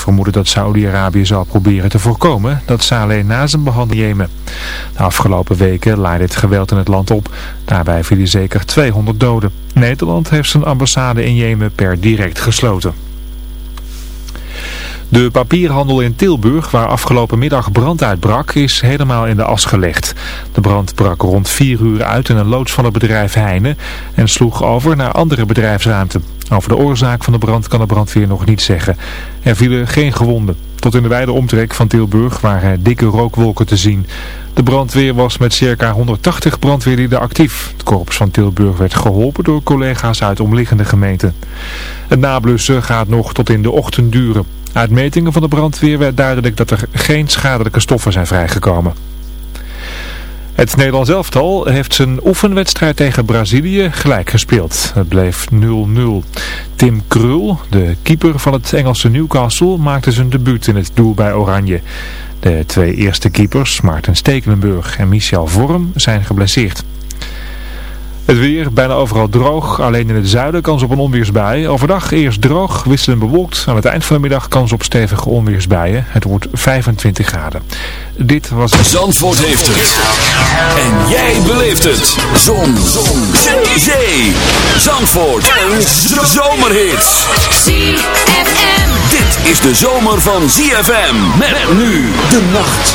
vermoeden dat Saudi-Arabië zal proberen te voorkomen dat Saleh na zijn behandeling Jemen. De afgelopen weken laaide het geweld in het land op. Daarbij vielen zeker 200 doden. Nederland heeft zijn ambassade in Jemen per direct gesloten. De papierhandel in Tilburg, waar afgelopen middag brand uitbrak, is helemaal in de as gelegd. De brand brak rond 4 uur uit in een loods van het bedrijf Heine en sloeg over naar andere bedrijfsruimte. Over de oorzaak van de brand kan de brandweer nog niet zeggen. Er vielen geen gewonden. Tot in de wijde omtrek van Tilburg waren dikke rookwolken te zien. De brandweer was met circa 180 brandweerlieden actief. Het korps van Tilburg werd geholpen door collega's uit omliggende gemeenten. Het nablussen gaat nog tot in de ochtend duren. Uit metingen van de brandweer werd duidelijk dat er geen schadelijke stoffen zijn vrijgekomen. Het Nederlands elftal heeft zijn oefenwedstrijd tegen Brazilië gelijk gespeeld. Het bleef 0-0. Tim Krul, de keeper van het Engelse Newcastle, maakte zijn debuut in het doel bij Oranje. De twee eerste keepers, Maarten Stekelenburg en Michel Vorm, zijn geblesseerd. Het weer bijna overal droog, alleen in het zuiden kans op een onweersbui. Overdag eerst droog, wisselend bewolkt. Aan het eind van de middag kans op stevige onweersbuien. Het wordt 25 graden. Dit was... Zandvoort heeft het. En jij beleeft het. Zon. Zon. Zee. Zandvoort. Een zomerhit. ZFM. Dit is de zomer van ZFM. Met nu de nacht.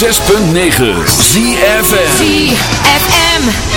106.9 ZFM ZFM.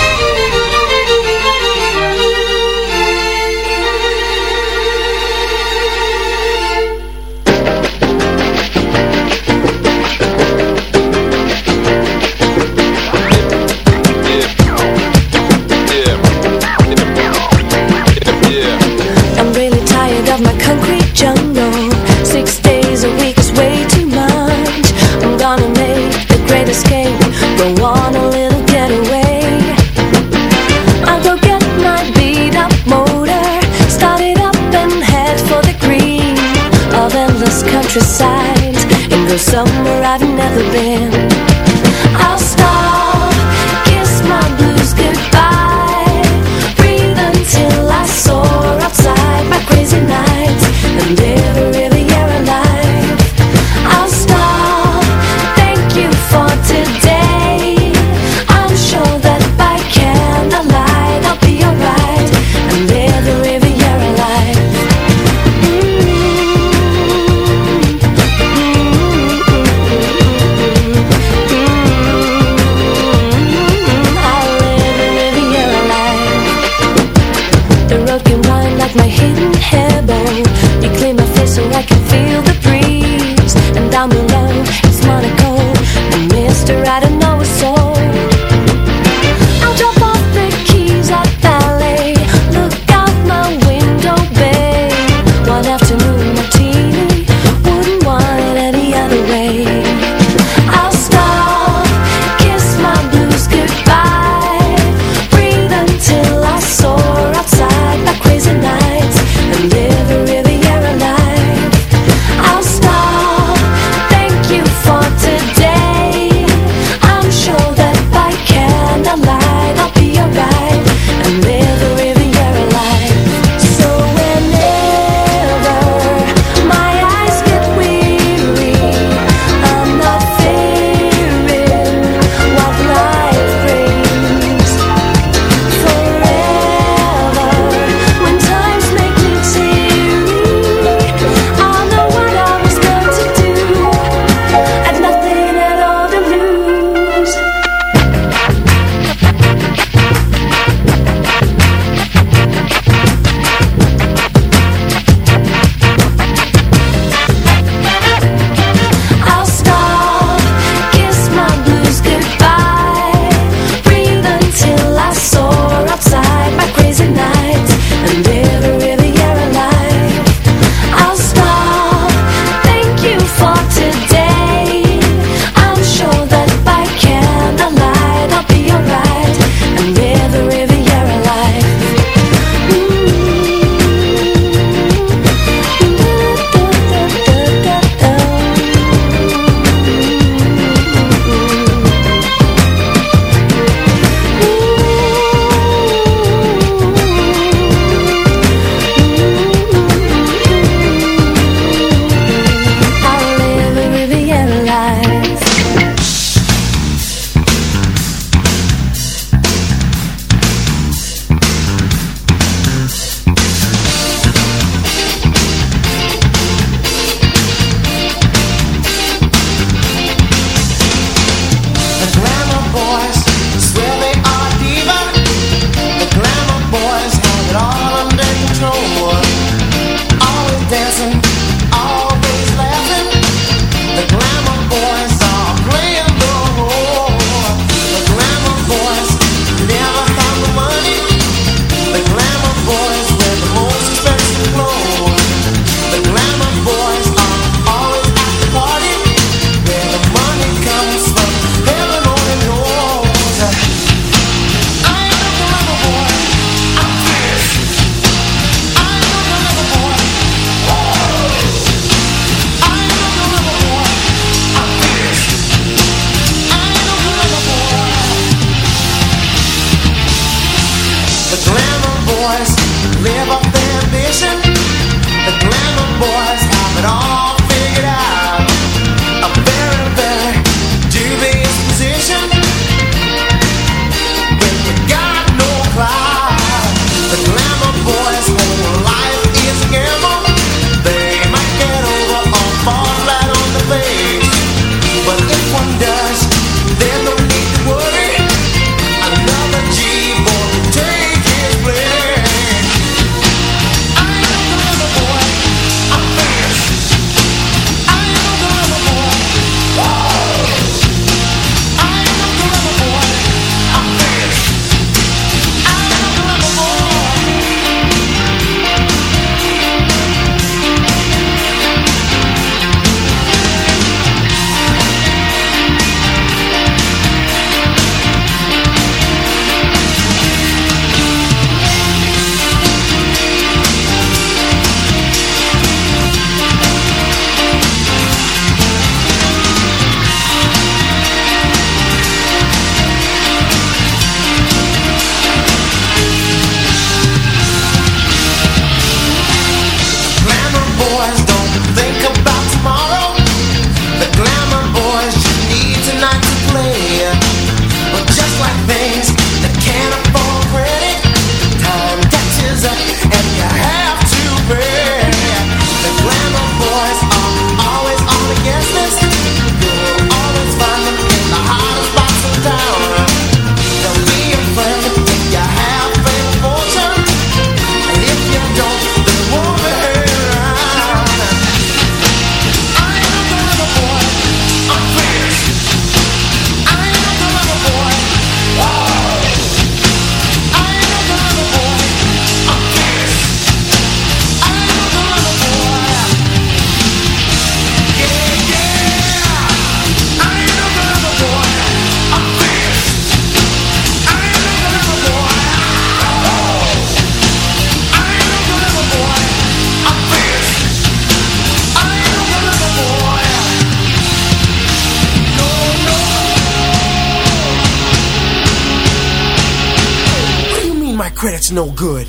No good.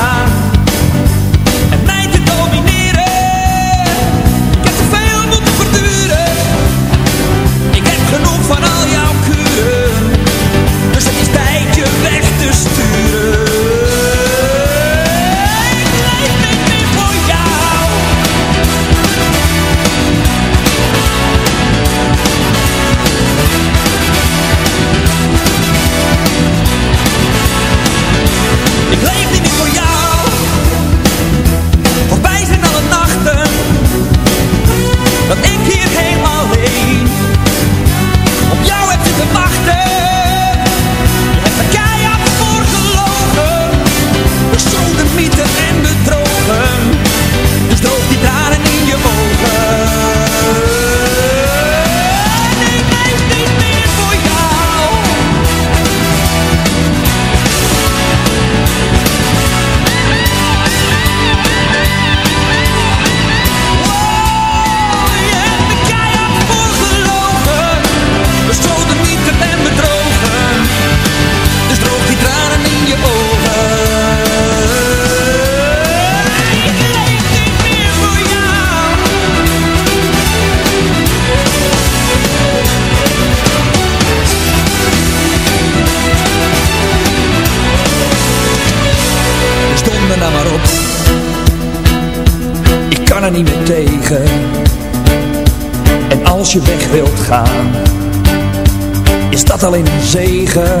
alleen een zegen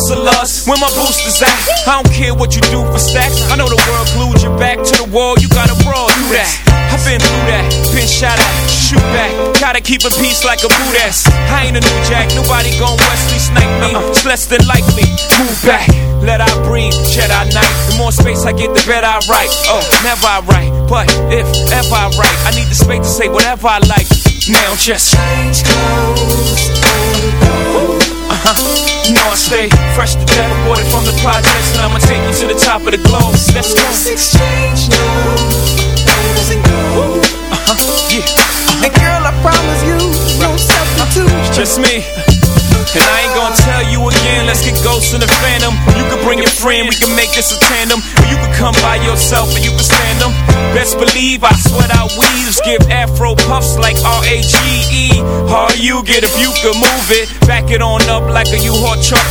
Where my hustlers? Where my boosters at? I don't care what you do for stacks. I know the world glued your back to the wall. You gotta brawl, do that. I've been through that, been shot at, shoot back. Gotta keep a peace like a boot ass. I ain't a new jack, nobody gon' Wesley snipe me. Uh-uh. It's less than likely. Move back, let I breathe, Jedi Knight. The more space I get, the better I write. Oh, never I write, but if ever I write, I need the space to say whatever I like. Now just change clothes, uh-huh. You know I stay fresh to death, aborted from the projects, and I'ma take you to the top of the globe. Let's go. Let's exchange now. Doesn't go. Uh-huh. Yeah. And girl, I promise you, no substitute. Just me. And I ain't gonna tell you again, let's get ghosts in the phantom. You can bring your friend, we can make this a tandem. Or you can come by yourself and you can stand them. Best believe I sweat out weaves, give afro puffs like R-A-G-E. How you get if you could move it, back it on up like a U-Haul truck.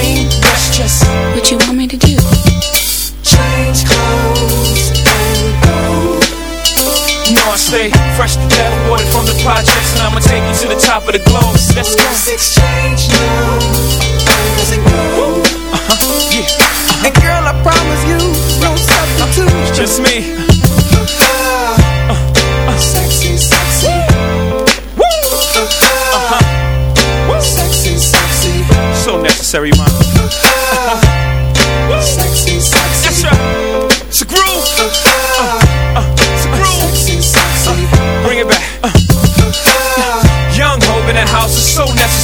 Fresh to death, water from the projects, and I'ma take you to the top of the globe. Let's go. Let's exchange now. Doesn't go. Uh-huh. Yeah, And girl, I promise you, no substitute. just me. Uh-huh. Sexy, sexy. Uh-huh. Sexy, sexy. So necessary, man.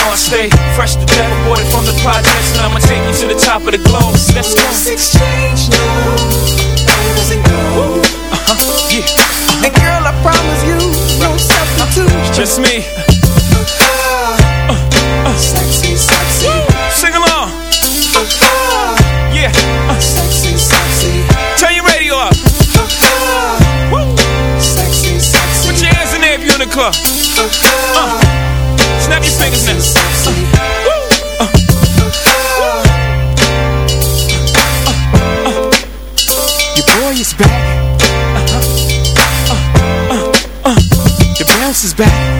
Know I stay fresh to death, water from the projects, and I'ma take you to the top of the globe. Let's go. Let's exchange now. Doesn't go. Uh-huh. Yeah, uh-huh. And girl, I promise you, no substitute. Uh-huh. just me. Sexy, sexy. Sing along. Yeah, Sexy, sexy. turn your radio up. Woo. Sexy, sexy. Put your hands in there if you're in the club. Uh, snap your fingers now. Your boy is back. Uh-huh. Uh, uh, uh. Your bounce is back.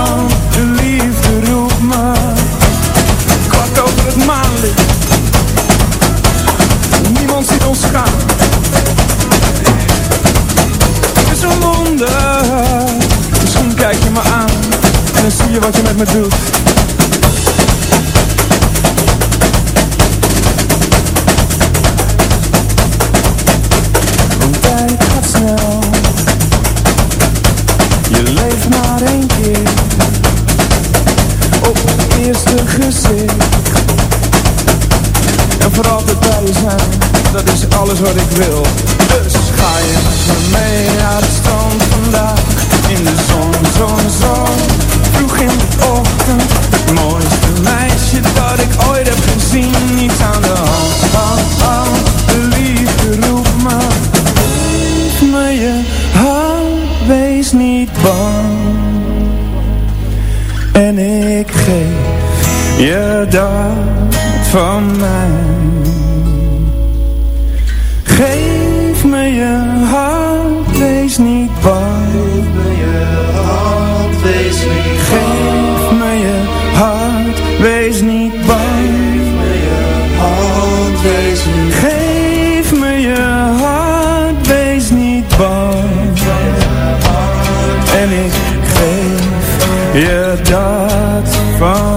Het is een wonder, misschien kijk je me aan en dan zie je wat je met me doet. real. Yeah, that's fine.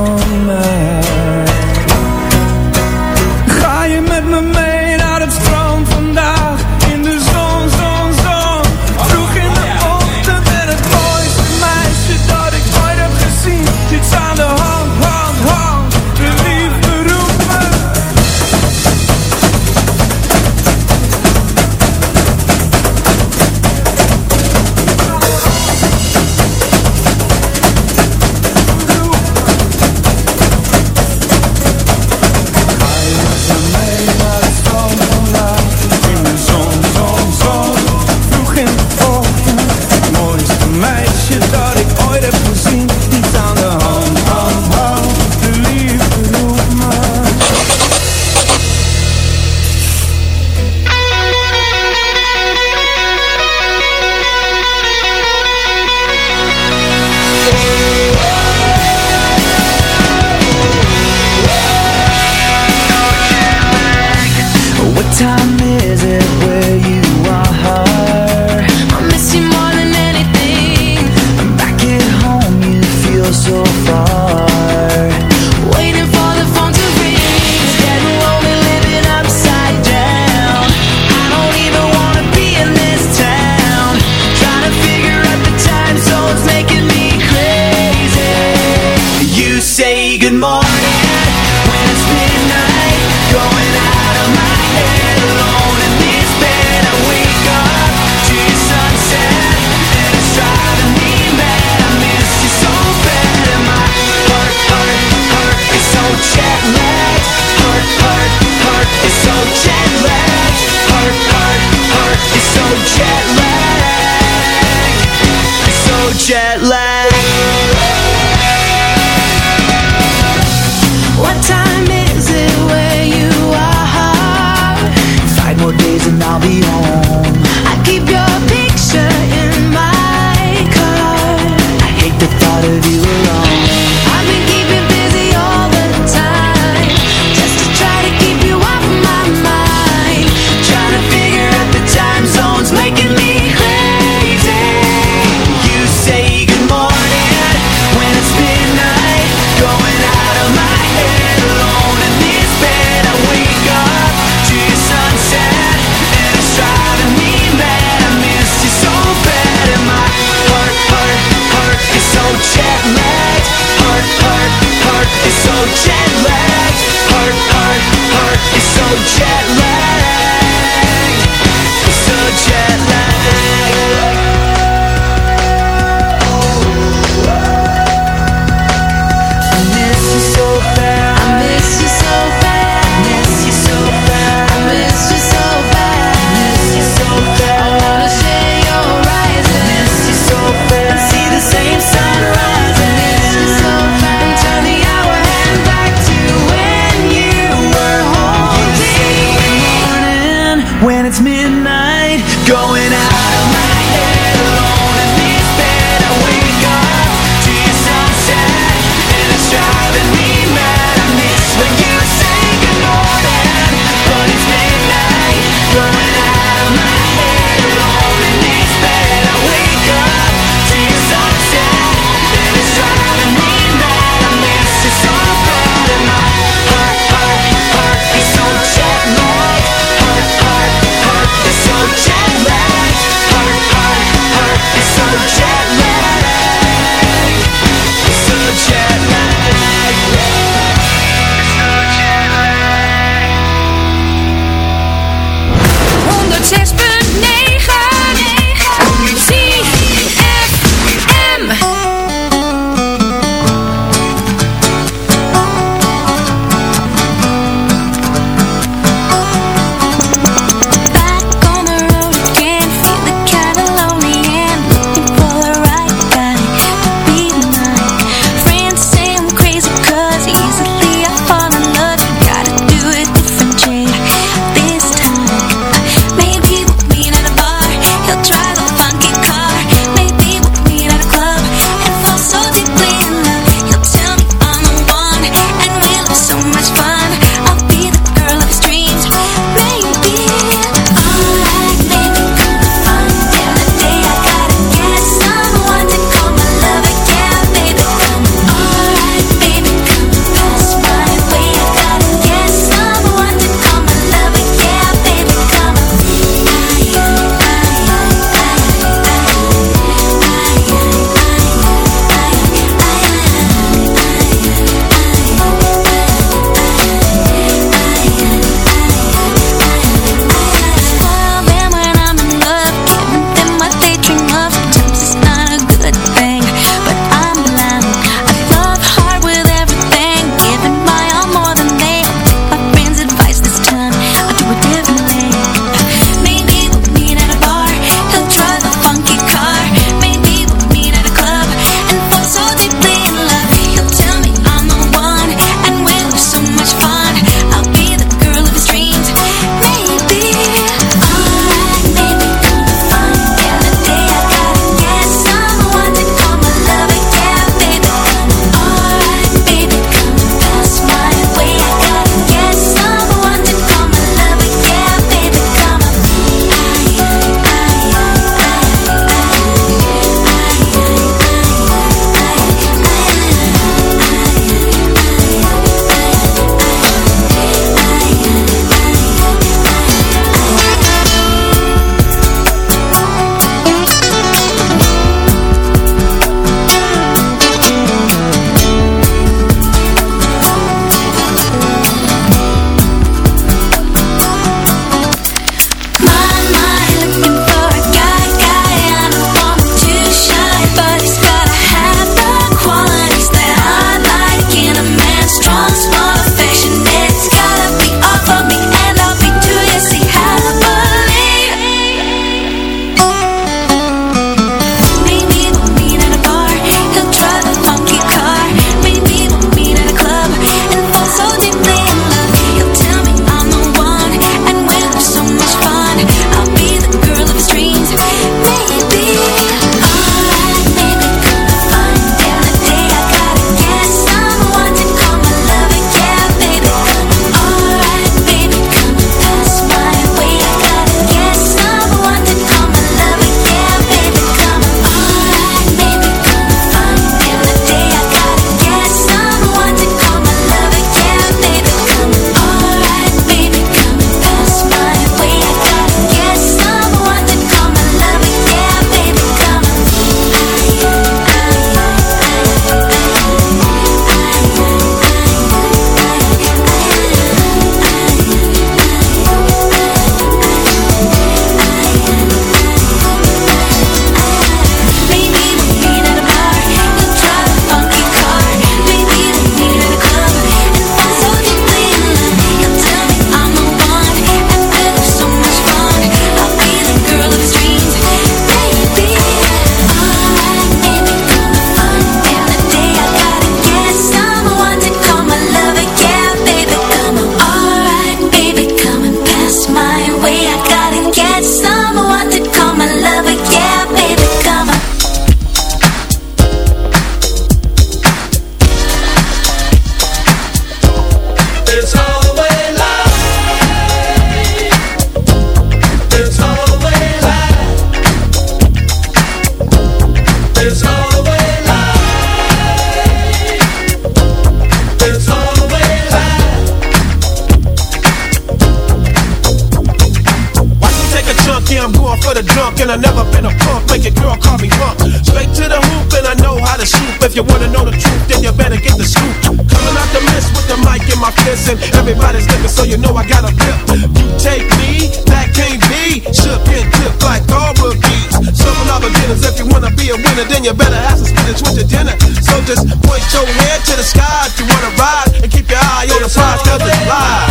So just point your head to the sky if you wanna ride, and keep your eye on the prize, cause it's live.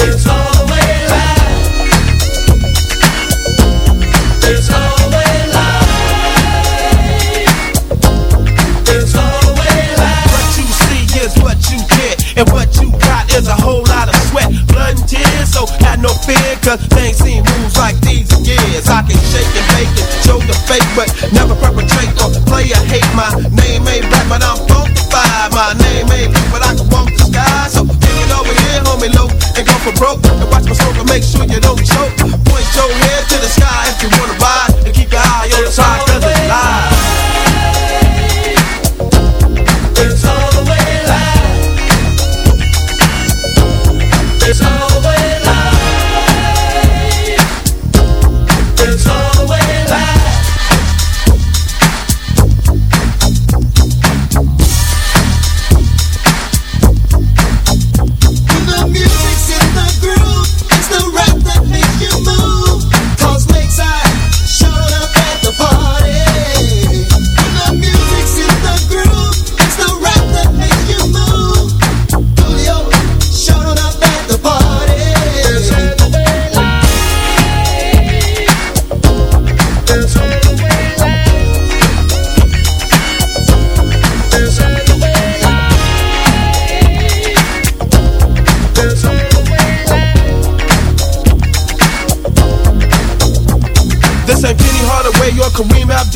It's always live. It's always live. It's always live. What you see is what you get, and what you got is a whole lot of sweat, blood and tears. So have no fear, cause they ain't fake, but never perpetrate or play a hate. My name ain't rap, but I'm funkified. My name ain't blue, but I can walk the sky. So take it over here, homie, low, and go for broke. And watch my smoke and make sure you don't choke. Point your head to the sky if you wanna ride,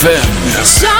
ZFM.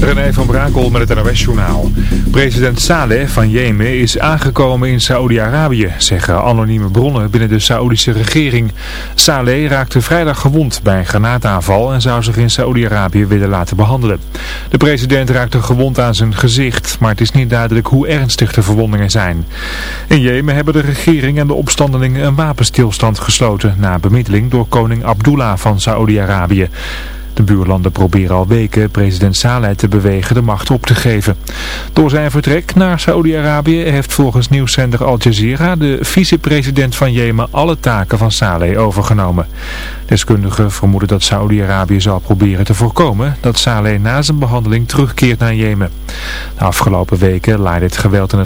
René van Brakel met het NOS-journaal. President Saleh van Jemen is aangekomen in Saoedi-Arabië, zeggen anonieme bronnen binnen de Saoedische regering. Saleh raakte vrijdag gewond bij een granaataanval en zou zich in Saoedi-Arabië willen laten behandelen. De president raakte gewond aan zijn gezicht, maar het is niet duidelijk hoe ernstig de verwondingen zijn. In Jemen hebben de regering en de opstandelingen een wapenstilstand gesloten na bemiddeling door koning Abdullah van Saoedi-Arabië. De buurlanden proberen al weken president Saleh te bewegen de macht op te geven. Door zijn vertrek naar Saoedi-Arabië heeft volgens nieuwszender Al Jazeera de vicepresident van Jemen alle taken van Saleh overgenomen. Deskundigen vermoeden dat Saoedi-Arabië zal proberen te voorkomen dat Saleh na zijn behandeling terugkeert naar Jemen. De afgelopen weken leidde het geweld in het